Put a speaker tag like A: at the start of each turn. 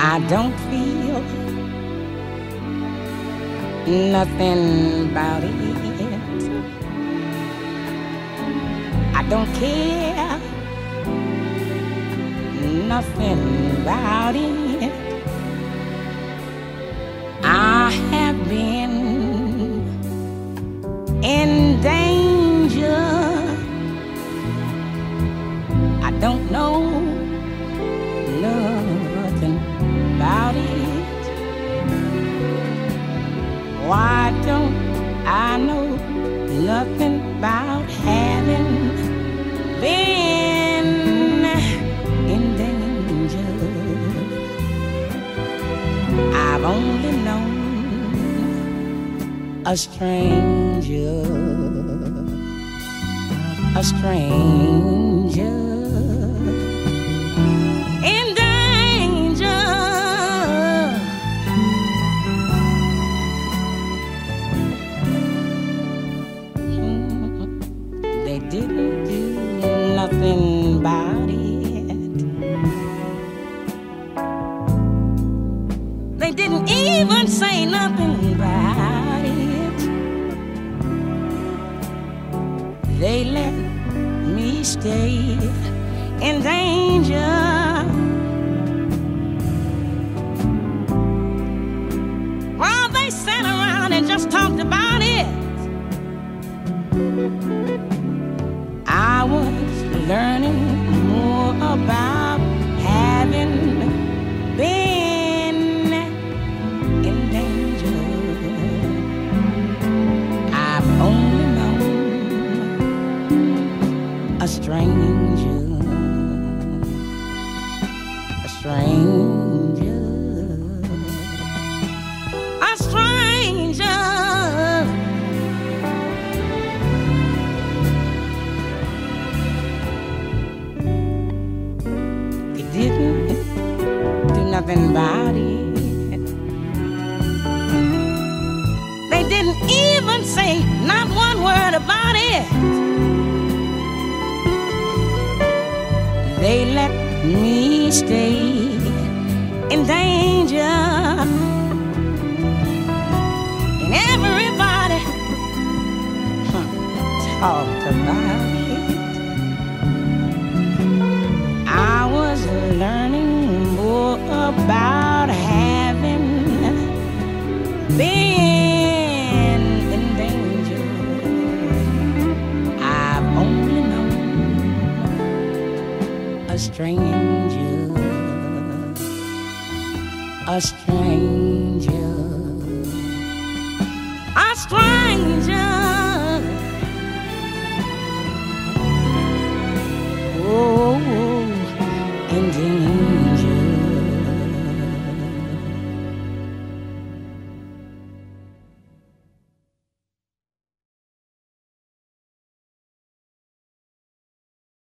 A: I don't feel nothing about it. I don't care nothing about it. I have been in danger. I don't know Oh, Why don't I know nothing about having been in danger? I've only known a stranger, a stranger nothing about it. They didn't even say nothing about it. They let me stay in danger. While they sat around and just talked about learning more about having been in danger. I've only known a stranger, a stranger, it. They didn't even say not one word about it. They let me stay in danger. a stranger, a stranger, a stranger. Oh, and then.